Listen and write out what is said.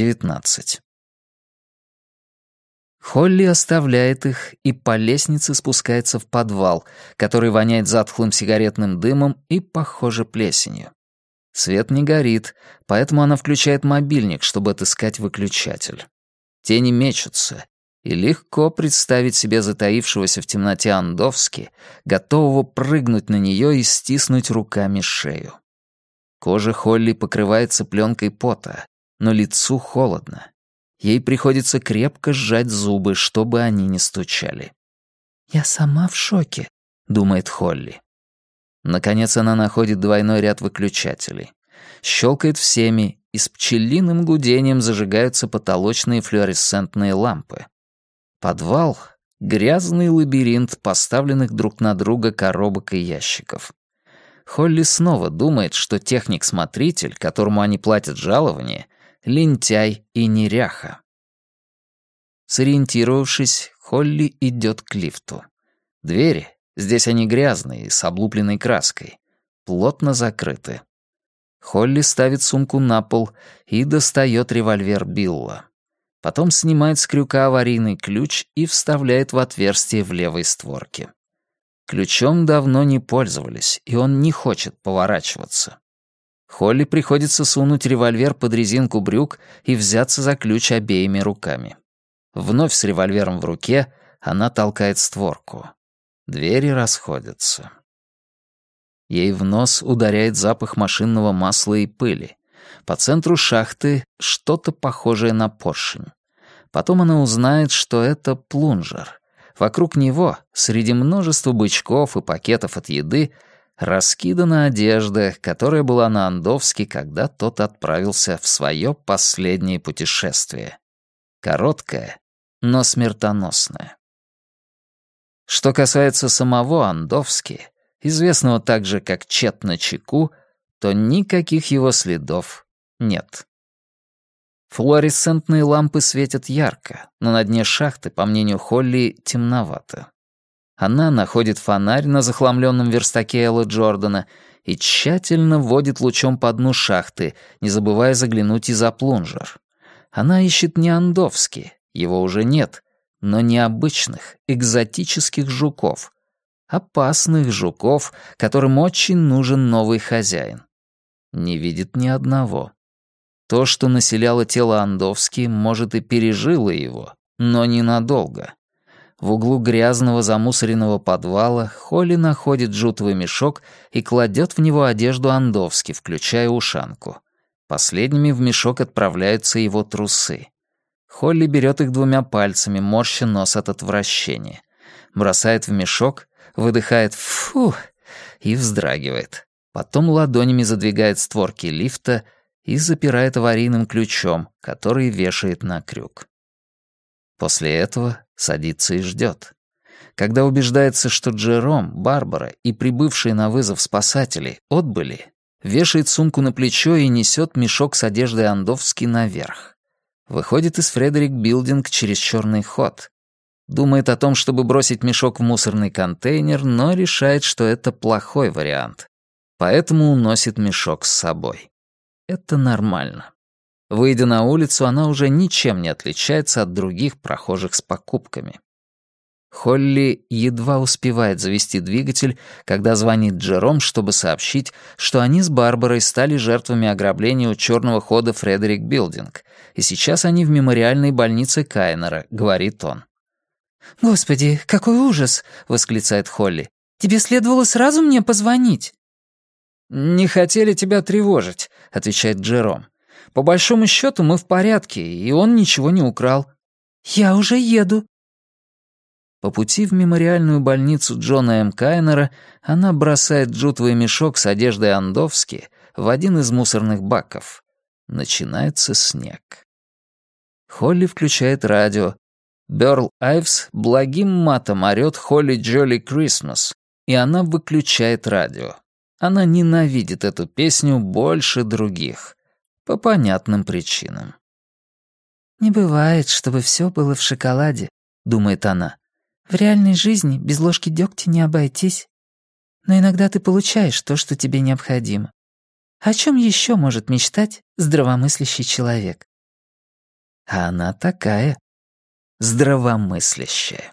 19. Холли оставляет их и по лестнице спускается в подвал, который воняет затхлым сигаретным дымом и, похоже, плесенью. Свет не горит, поэтому она включает мобильник, чтобы отыскать выключатель. Тени мечутся, и легко представить себе затаившегося в темноте Андовски, готового прыгнуть на нее и стиснуть руками шею. Кожа Холли покрывается пленкой пота, но лицу холодно. Ей приходится крепко сжать зубы, чтобы они не стучали. «Я сама в шоке», — думает Холли. Наконец она находит двойной ряд выключателей. Щелкает всеми, и с пчелиным гудением зажигаются потолочные флуоресцентные лампы. Подвал — грязный лабиринт поставленных друг на друга коробок и ящиков. Холли снова думает, что техник-смотритель, которому они платят жалование, лентяй и неряха. Сориентировавшись, Холли идет к лифту. Двери, здесь они грязные, с облупленной краской, плотно закрыты. Холли ставит сумку на пол и достает револьвер Билла. Потом снимает с крюка аварийный ключ и вставляет в отверстие в левой створке. Ключом давно не пользовались, и он не хочет поворачиваться. Холли приходится сунуть револьвер под резинку брюк и взяться за ключ обеими руками. Вновь с револьвером в руке она толкает створку. Двери расходятся. Ей в нос ударяет запах машинного масла и пыли. По центру шахты что-то похожее на поршень. Потом она узнает, что это плунжер. Вокруг него, среди множества бычков и пакетов от еды, раскидана одежда, которая была на Андовске, когда тот отправился в свое последнее путешествие. Короткое, но смертоносное. Что касается самого Андовски, известного также как Чет на Чеку, то никаких его следов нет. Флуоресцентные лампы светят ярко, но на дне шахты, по мнению Холли, темновато. Она находит фонарь на захламленном верстаке Элла Джордана и тщательно вводит лучом по дну шахты, не забывая заглянуть и за плунжер. Она ищет не андовский, его уже нет, но необычных, экзотических жуков. Опасных жуков, которым очень нужен новый хозяин. Не видит ни одного. То, что населяло тело Андовски, может, и пережило его, но ненадолго. В углу грязного замусоренного подвала Холли находит жутовый мешок и кладет в него одежду Андовски, включая ушанку. Последними в мешок отправляются его трусы. Холли берет их двумя пальцами, морща нос от отвращения. Бросает в мешок, выдыхает «фу» и вздрагивает. Потом ладонями задвигает створки лифта и запирает аварийным ключом, который вешает на крюк. После этого садится и ждет. Когда убеждается, что Джером, Барбара и прибывшие на вызов спасатели отбыли, вешает сумку на плечо и несет мешок с одеждой Андовски наверх. Выходит из Фредерик Билдинг через черный ход. Думает о том, чтобы бросить мешок в мусорный контейнер, но решает, что это плохой вариант. Поэтому уносит мешок с собой. Это нормально. Выйдя на улицу, она уже ничем не отличается от других прохожих с покупками. Холли едва успевает завести двигатель, когда звонит Джером, чтобы сообщить, что они с Барбарой стали жертвами ограбления у черного хода Фредерик Билдинг, и сейчас они в мемориальной больнице Кайнера, говорит он. «Господи, какой ужас!» — восклицает Холли. «Тебе следовало сразу мне позвонить». «Не хотели тебя тревожить», — отвечает Джером. По большому счету мы в порядке, и он ничего не украл». «Я уже еду». По пути в мемориальную больницу Джона М. Кайнера она бросает джутовый мешок с одеждой Андовски в один из мусорных баков. Начинается снег. Холли включает радио. Бёрл Айвс благим матом орёт «Холли Джоли Крисмас», и она выключает радио. Она ненавидит эту песню больше других. По понятным причинам. «Не бывает, чтобы все было в шоколаде», — думает она. «В реальной жизни без ложки дегтя не обойтись. Но иногда ты получаешь то, что тебе необходимо. О чем еще может мечтать здравомыслящий человек?» А она такая. Здравомыслящая.